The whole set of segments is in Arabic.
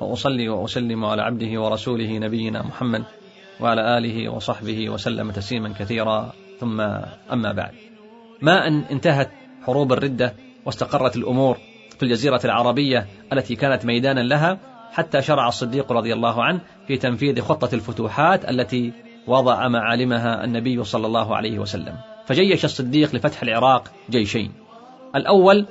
وأصلي وأسلم على عبده ورسوله نبينا محمد وعلى آله وصحبه وسلم تسليما كثيرا. ثم أما بعد. ما أن انتهت حروب الردة واستقرت الأمور في الجزيرة العربية التي كانت ميدانا لها حتى شرع الصديق رضي الله عنه في تنفيذ خطة الفتوحات التي وضع معالمها النبي صلى الله عليه وسلم. فجيش الصديق لفتح العراق جيشين. الأول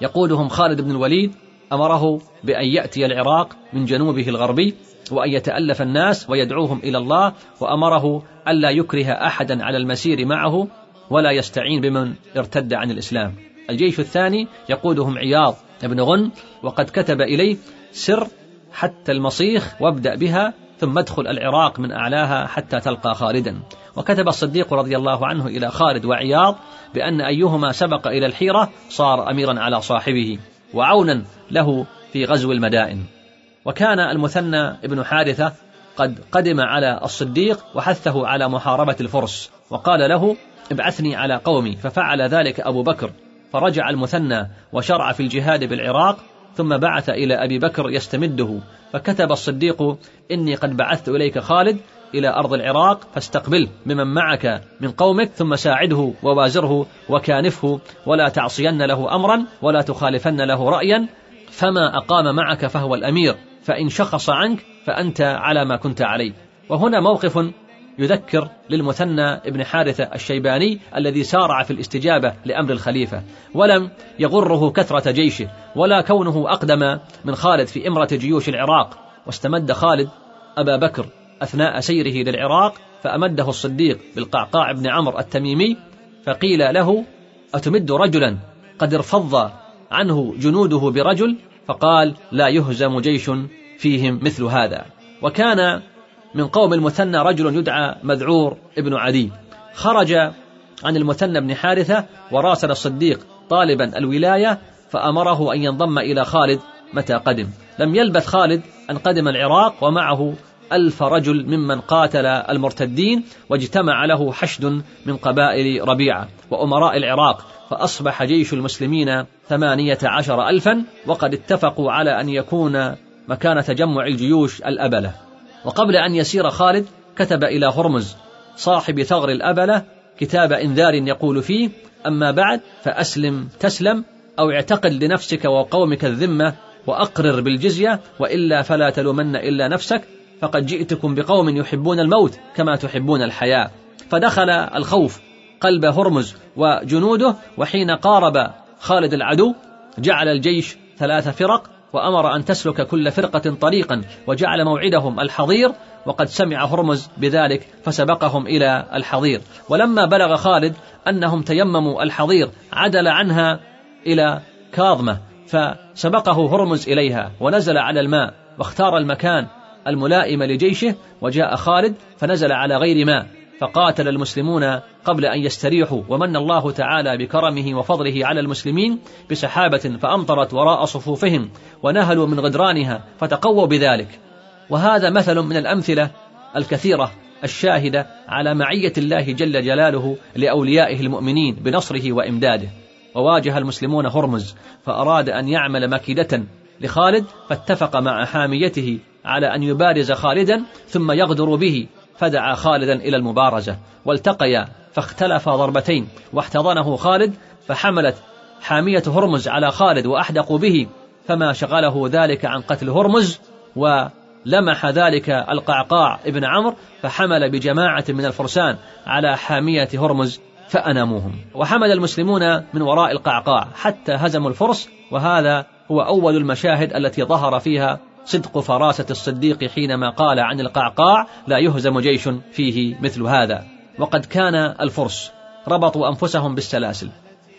يقودهم خالد بن الوليد أمره بأن يأتي العراق من جنوبه الغربي وأن يتألف الناس ويدعوهم إلى الله وأمره ألا يكره أحدا على المسير معه ولا يستعين بمن ارتد عن الإسلام. الجيش الثاني يقودهم عياض بن غن وقد كتب إليه سر حتى المصيخ وابدأ بها ثم ادخل العراق من أعلاها حتى تلقى خالدا. وكتب الصديق رضي الله عنه إلى خالد وعياض بأن أيهما سبق إلى الحيرة صار أميرا على صاحبه وعونا له في غزو المدائن. وكان المثنى ابن حارثة قد قدم على الصديق وحثه على محاربة الفرس وقال له ابعثني على قومي. ففعل ذلك أبو بكر فرجع المثنى وشرع في الجهاد بالعراق ثم بعث إلى أبي بكر يستمده فكتب الصديق إني قد بعثت إليك خالد إلى أرض العراق فاستقبله ممن معك من قومك ثم ساعده ووازره وكانفه ولا تعصين له أمرا ولا تخالفن له رأيا فما أقام معك فهو الأمير فإن شخص عنك فأنت على ما كنت عليه. وهنا موقف يذكر للمثنى ابن حارثة الشيباني الذي سارع في الاستجابة لأمر الخليفة. ولم يغره كثرة جيشه ولا كونه أقدم من خالد في إمرة جيوش العراق. واستمد خالد أبا بكر أثناء سيره للعراق فأمده الصديق بالقعقاع بن عمرو التميمي فقيل له أتمد رجلا؟ قد ارفض عنه جنوده برجل فقال لا يهزم جيش فيهم مثل هذا. وكان من قوم المثنى رجل يدعى مذعور ابن عدي. خرج عن المثنى بن حارثة وراسل الصديق طالبا الولاية فأمره أن ينضم إلى خالد متى قدم. لم يلبث خالد أن قدم العراق ومعه ألف رجل ممن قاتل المرتدين واجتمع له حشد من قبائل ربيعة وأمراء العراق فأصبح جيش المسلمين ثمانية عشر ألفا وقد اتفقوا على أن يكون مكان تجمع الجيوش الأبلة. وقبل أن يسير خالد كتب إلى هرمز صاحب ثغر الأبلة كتاب إنذار يقول فيه أما بعد فأسلم تسلم أو اعتقد لنفسك وقومك الذمة وأقرر بالجزية وإلا فلا تلومن إلا نفسك. فقد جئتكم بقوم يحبون الموت كما تحبون الحياة. فدخل الخوف قلب هرمز وجنوده وحين قارب خالد العدو جعل الجيش ثلاث فرق وأمر أن تسلك كل فرقة طريقا وجعل موعدهم الحظير وقد سمع هرمز بذلك فسبقهم إلى الحظير ولما بلغ خالد أنهم تيمموا الحظير عدل عنها إلى كاظمة فسبقه هرمز إليها ونزل على الماء واختار المكان الملائم لجيشه وجاء خالد فنزل على غير ماء فقاتل المسلمون قبل أن يستريحوا ومن الله تعالى بكرمه وفضله على المسلمين بسحابة فأمطرت وراء صفوفهم ونهلوا من غدرانها فتقووا بذلك. وهذا مثل من الأمثلة الكثيرة الشاهدة على معية الله جل جلاله لأوليائه المؤمنين بنصره وإمداده. وواجه المسلمون هرمز فأراد أن يعمل مكيدة لخالد فاتفق مع حاميته على أن يبارز خالدا ثم يغدر به. فدعا خالدا إلى المبارزة. والتقيا فاختلفا ضربتين. واحتضنه خالد فحملت حامية هرمز على خالد وأحدقوا به. فما شغله ذلك عن قتل هرمز ولمح ذلك القعقاع ابن عمرو فحمل بجماعة من الفرسان على حامية هرمز فأناموهم وحمل المسلمون من وراء القعقاع حتى هزموا الفرس. وهذا هو أول المشاهد التي ظهر فيها صدق فراسة الصديق حينما قال عن القعقاع لا يهزم جيش فيه مثل هذا. وقد كان الفرس ربطوا أنفسهم بالسلاسل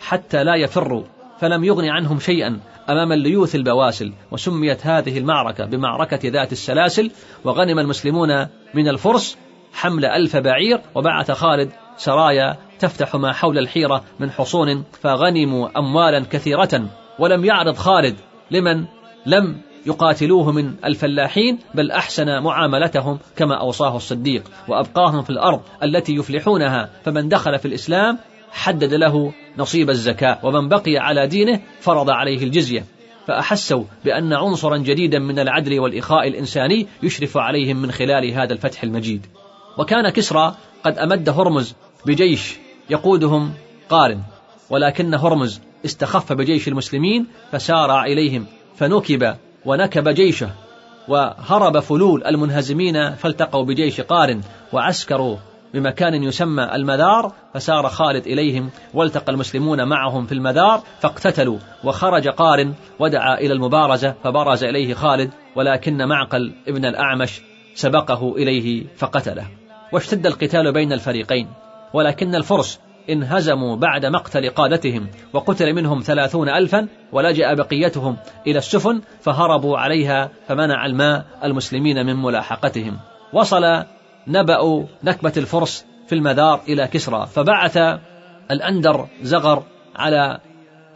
حتى لا يفروا فلم يغن عنهم شيئا أمام الليوث البواسل. وسميت هذه المعركة بمعركة ذات السلاسل وغنم المسلمون من الفرس حمل ألف بعير وبعث خالد سرايا تفتح ما حول الحيرة من حصون فغنموا أموالا كثيرة. ولم يعرض خالد لمن؟ لم يقاتلوه من الفلاحين بل أحسن معاملتهم كما أوصاه الصديق. وأبقاهم في الأرض التي يفلحونها. فمن دخل في الإسلام حدد له نصيب الزكاة. ومن بقي على دينه فرض عليه الجزية. فأحسوا بأن عنصرا جديدا من العدل والإخاء الإنساني يشرف عليهم من خلال هذا الفتح المجيد. وكان كسرى قد أمد هرمز بجيش يقودهم قارن. ولكن هرمز استخف بجيش المسلمين فسارع إليهم فنكب ونكب جيشه وهرب فلول المنهزمين فالتقوا بجيش قارن وعسكروا بمكان يسمى المذار فسار خالد إليهم والتقى المسلمون معهم في المذار فاقتتلوا وخرج قارن ودعا إلى المبارزة فبرز إليه خالد ولكن معقل ابن الأعمش سبقه إليه فقتله. واشتد القتال بين الفريقين ولكن الفرس انهزموا بعد مقتل قادتهم وقتل منهم ثلاثون ألفا ولجأ بقيتهم إلى السفن فهربوا عليها فمنع الماء المسلمين من ملاحقتهم. وصل نبأ نكبة الفرس في المدار إلى كسرى فبعث الأندر زغر على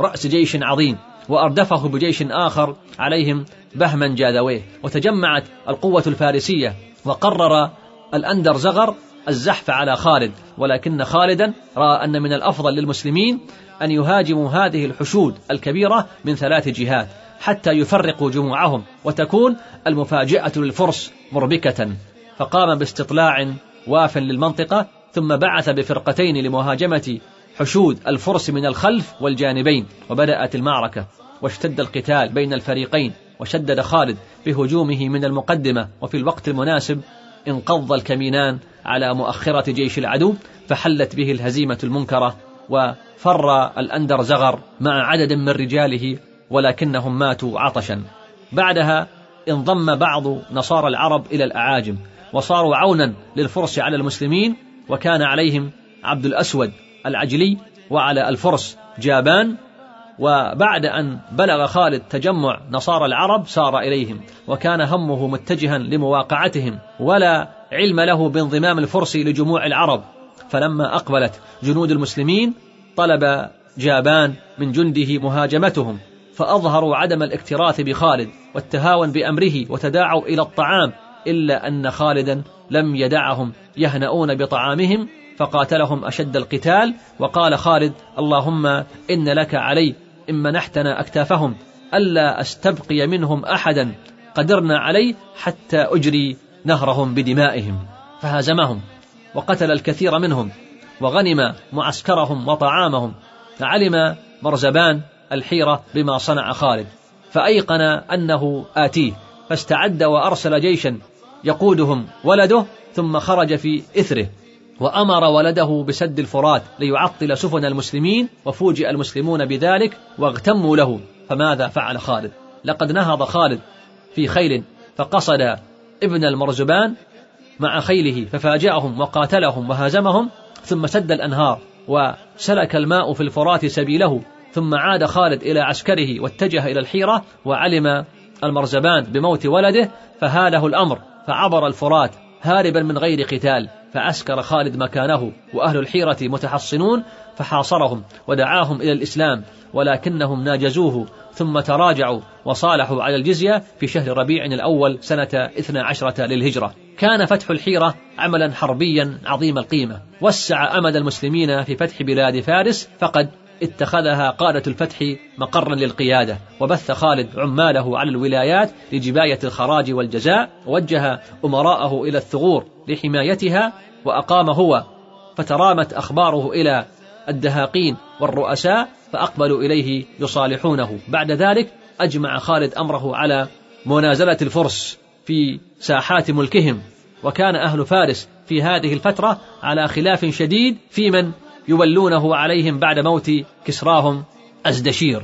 رأس جيش عظيم وأردفه بجيش آخر عليهم بهما جاذويه. وتجمعت القوة الفارسية وقرر الأندر زغر الزحف على خالد ولكن خالدا رأى أن من الأفضل للمسلمين أن يهاجموا هذه الحشود الكبيرة من ثلاث جهات حتى يفرقوا جموعهم وتكون المفاجأة للفرس مربكة. فقام باستطلاع واف للمنطقة ثم بعث بفرقتين لمهاجمة حشود الفرس من الخلف والجانبين وبدأت المعركة. واشتد القتال بين الفريقين وشدد خالد بهجومه من المقدمة وفي الوقت المناسب انقض الكمينان على مؤخرة جيش العدو فحلت به الهزيمة المنكرة وفر الأندر زغر مع عدد من رجاله ولكنهم ماتوا عطشا. بعدها انضم بعض نصارى العرب إلى الأعاجم وصاروا عونا للفرس على المسلمين وكان عليهم عبد الأسود العجلي وعلى الفرس جابان وبعد أن بلغ خالد تجمع نصارى العرب سار إليهم وكان همه متجها لمواقعتهم ولا علم له بانضمام الفرس لجموع العرب. فلما أقبلت جنود المسلمين طلب جابان من جنده مهاجمتهم فأظهروا عدم الاكتراث بخالد والتهاون بأمره وتداعوا إلى الطعام إلا أن خالدا لم يدعهم يهنؤون بطعامهم فقاتلهم أشد القتال وقال خالد اللهم إن لك علي إن منحتنا أكتافهم ألا أستبقي منهم أحدا قدرنا عليه حتى أجري نهرهم بدمائهم. فهزمهم وقتل الكثير منهم وغنم معسكرهم وطعامهم فعلم مرزبان الحيرة بما صنع خالد. فأيقن أنه آتيه فاستعد وأرسل جيشا يقودهم ولده ثم خرج في إثره. وأمر ولده بسد الفرات ليعطل سفن المسلمين وفوجئ المسلمون بذلك واغتموا له فماذا فعل خالد؟ لقد نهض خالد في خيل فقصد ابن المرزبان مع خيله ففاجأهم وقاتلهم وهزمهم ثم سد الأنهار وسلك الماء في الفرات سبيله ثم عاد خالد إلى عسكره واتجه إلى الحيرة وعلم المرزبان بموت ولده فهاله الأمر فعبر الفرات هاربا من غير قتال. فعسكر خالد مكانه وأهل الحيرة متحصنون فحاصرهم ودعاهم إلى الإسلام ولكنهم ناجزوه ثم تراجعوا وصالحوا على الجزية في شهر ربيع الأول سنة 12 للهجرة. كان فتح الحيرة عملا حربيا عظيم القيمة. وسع أمد المسلمين في فتح بلاد فارس فقد اتخذها قادة الفتح مقرا للقيادة وبث خالد عماله على الولايات لجباية الخراج والجزاء ووجه أمراءه إلى الثغور لحمايتها وأقام هو فترامت أخباره إلى الدهاقين والرؤساء فأقبلوا إليه يصالحونه. بعد ذلك أجمع خالد أمره على منازلة الفرس في ساحات ملكهم وكان أهل فارس في هذه الفترة على خلاف شديد في من يولونه عليهم بعد موت كسراهم أزدشير.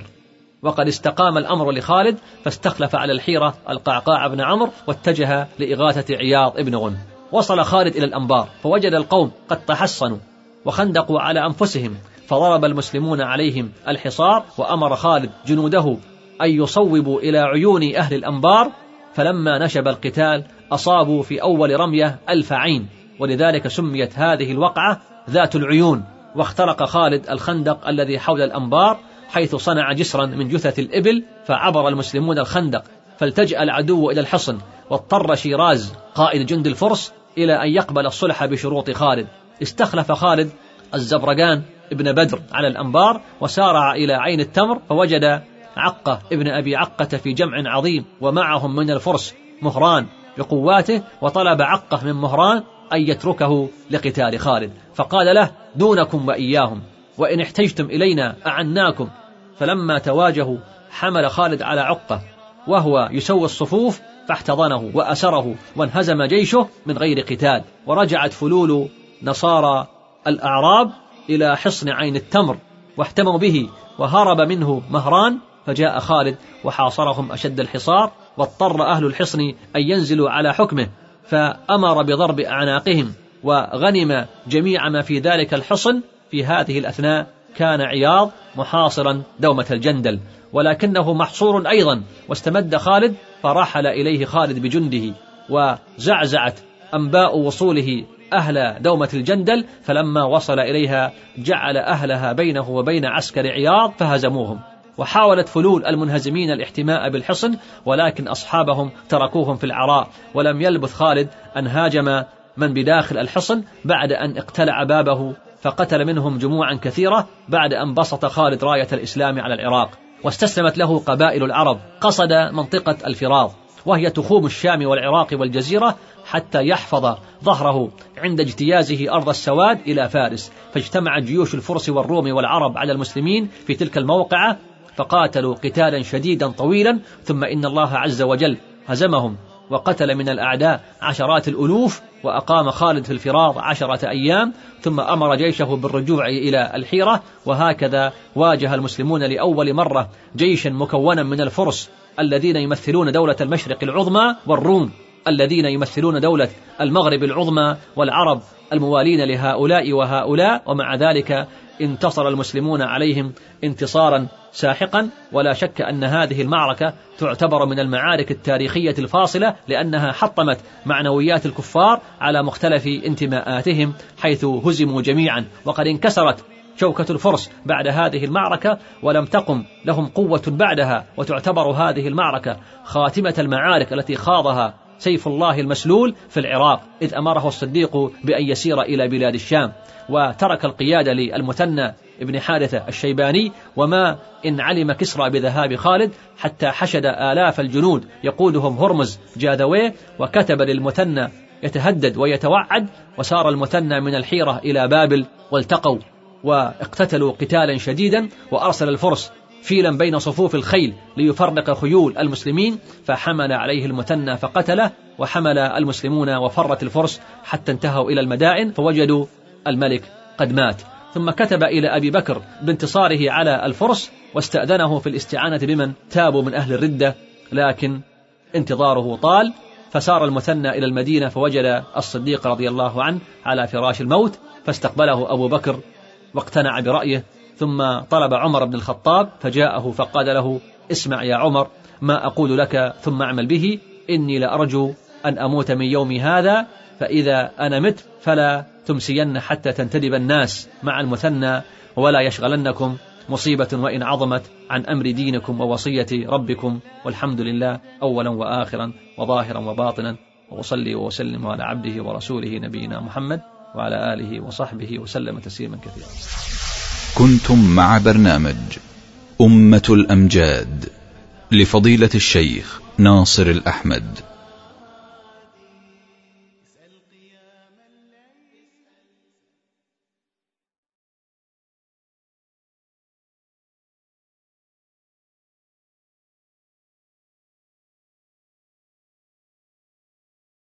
وقد استقام الأمر لخالد فاستخلف على الحيرة القعقاع بن عمرو واتجه لإغاثة عياض بن غن. وصل خالد إلى الأنبار فوجد القوم قد تحصنوا وخندقوا على أنفسهم فضرب المسلمون عليهم الحصار وأمر خالد جنوده أن يصوبوا إلى عيون أهل الأنبار. فلما نشب القتال أصابوا في أول رمية ألف عين ولذلك سميت هذه الوقعة ذات العيون. واخترق خالد الخندق الذي حول الأنبار حيث صنع جسرا من جثث الإبل فعبر المسلمون الخندق فالتجأ العدو إلى الحصن واضطر شيراز قائد جند الفرس إلى أن يقبل الصلح بشروط خالد. استخلف خالد الزبرقان ابن بدر على الأنبار وسارع إلى عين التمر فوجد عقة ابن أبي عقة في جمع عظيم ومعهم من الفرس مهران بقواته وطلب عقة من مهران أن يتركه لقتال خالد. فقال له دونكم وإياهم وإن احتجتم إلينا أعناكم. فلما تواجهوا حمل خالد على عقة وهو يسوي الصفوف فاحتضنه وأسره وانهزم جيشه من غير قتال. ورجعت فلول نصارى الأعراب إلى حصن عين التمر واحتموا به وهرب منه مهران فجاء خالد وحاصرهم أشد الحصار واضطر أهل الحصن أن ينزلوا على حكمه. فأمر بضرب أعناقهم وغنم جميع ما في ذلك الحصن في هذه الأثناء كان عياض محاصرا دومة الجندل ولكنه محصور أيضا واستمد خالد فرحل إليه خالد بجنده وزعزعت أنباء وصوله أهل دومة الجندل فلما وصل إليها جعل أهلها بينه وبين عسكر عياض فهزموهم. وحاولت فلول المنهزمين الاحتماء بالحصن ولكن أصحابهم تركوهم في العراء. ولم يلبث خالد أن هاجم من بداخل الحصن بعد أن اقتلع بابه فقتل منهم جموعا كثيرة بعد أن بسط خالد راية الإسلام على العراق. واستسلمت له قبائل العرب قصد منطقة الفراض وهي تخوم الشام والعراق والجزيرة حتى يحفظ ظهره عند اجتيازه أرض السواد إلى فارس. فاجتمعت جيوش الفرس والروم والعرب على المسلمين في تلك الموقعة فقاتلوا قتالا شديدا طويلا ثم إن الله عز وجل هزمهم وقتل من الأعداء عشرات الألوف وأقام خالد في الفراض عشرة أيام ثم أمر جيشه بالرجوع إلى الحيرة وهكذا واجه المسلمون لأول مرة جيشا مكونا من الفرس الذين يمثلون دولة المشرق العظمى والروم الذين يمثلون دولة المغرب العظمى والعرب الموالين لهؤلاء وهؤلاء ومع ذلك انتصر المسلمون عليهم انتصارا ساحقا ولا شك أن هذه المعركة تعتبر من المعارك التاريخية الفاصلة لأنها حطمت معنويات الكفار على مختلف انتماءاتهم حيث هزموا جميعا. وقد انكسرت شوكة الفرس بعد هذه المعركة ولم تقم لهم قوة بعدها. وتعتبر هذه المعركة خاتمة المعارك التي خاضها سيف الله المسلول في العراق إذ أمره الصديق بأن يسير إلى بلاد الشام وترك القيادة للمثنى ابن حارثة الشيباني وما إن علم كسرى بذهاب خالد حتى حشد آلاف الجنود يقودهم هرمز جاذويه وكتب للمثنى يتهدد ويتوعد وسار المثنى من الحيرة إلى بابل والتقوا واقتتلوا قتالا شديدا وأرسل الفرس فيلا بين صفوف الخيل ليفرق خيول المسلمين فحمل عليه المثنى فقتله وحمل المسلمون وفرت الفرس حتى انتهوا إلى المدائن فوجدوا الملك قد مات. ثم كتب إلى أبي بكر بانتصاره على الفرس واستأذنه في الاستعانة بمن؟ تابوا من أهل الردة لكن انتظاره طال فسار المثنى إلى المدينة فوجد الصديق رضي الله عنه على فراش الموت فاستقبله أبو بكر واقتنع برأيه ثم طلب عمر بن الخطاب فجاءه فقال له اسمع يا عمر ما أقول لك ثم أعمل به إني لأرجو أن أموت من يومي هذا فإذا أنا مت فلا تمسين حتى تنتدب الناس مع المثنى ولا يشغلنكم مصيبة وإن عظمت عن أمر دينكم ووصية ربكم والحمد لله أولا وآخرا وظاهرا وباطنا وأصلي وأسلم على عبده ورسوله نبينا محمد وعلى آله وصحبه وسلم تسليما كثيرا. كنتم مع برنامج أمة الأمجاد لفضيلة الشيخ ناصر الأحمد.